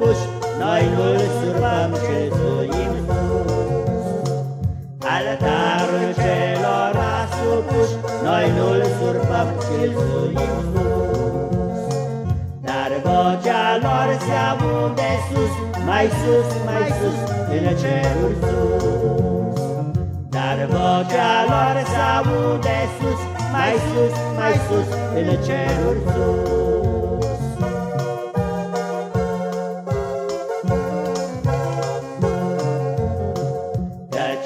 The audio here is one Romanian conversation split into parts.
noi nu-l surpăm, ce zuim sus. Altarul celor asupuși, noi nu-l surpăm, ci-l zuim sus. Dar vocea lor se aude sus, mai sus, mai sus, în cerul sus. Dar vocea lor se aude sus, mai sus, mai sus, în cerul sus.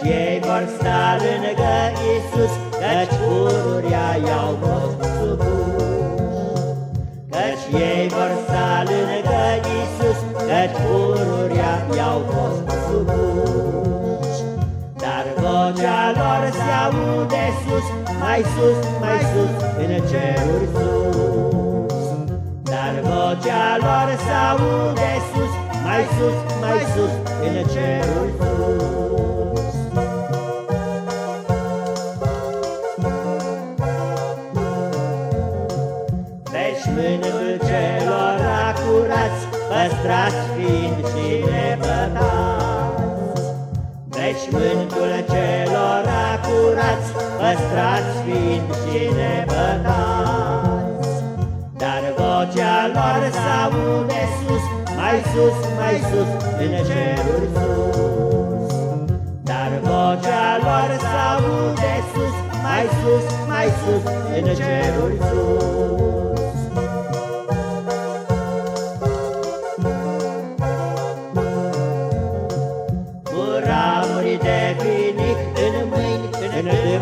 Ei vor sta lângă Iisus, Căci pururia i-au fost supuși. Căci ei vor sta lângă Iisus, Căci pururia i-au fost supuși. Dar vocea lor se aude sus, mai sus, mai sus, în ceruri sus. Dar vocea lor se aude sus, mai sus, mai sus, în ceruri sus. Veșmântul celor acurați, păstrați fiind și nepătați. Veșmântul celor acurați, păstrați fiind și nepătați. Dar vocea lor s-aude sus, mai sus, mai sus, în ceruri sus. Dar vocea lor s-aude sus, mai sus, mai sus, în ceruri sus.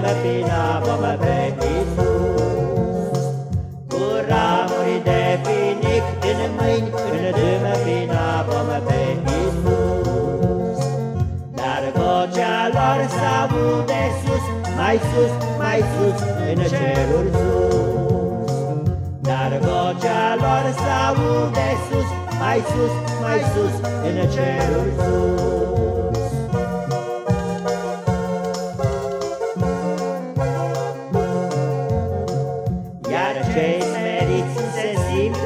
În dâmăpina vom pe Iisus. Cu ramuri de finic în mâini, în dâmăpina vom pe Iisus. Dar vocea lor s-aude sus, mai sus, mai sus, în ceruri sus. Dar vocea lor s-aude sus, mai sus, mai sus, în ceruri sus.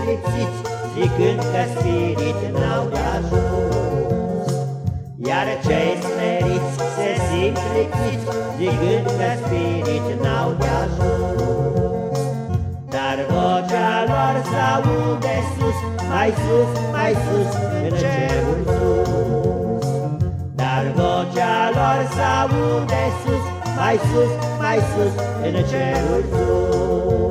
Lipsiți, Zicând că spirit n-au de ajuns. Iar cei smeriți se simt lipsiți, Zicând că spirit n-au de ajuns. Dar vocea lor s-aude sus, mai sus, mai sus, în cerul sus. Dar vocea lor s-aude sus, mai sus, mai sus, în cerul sus.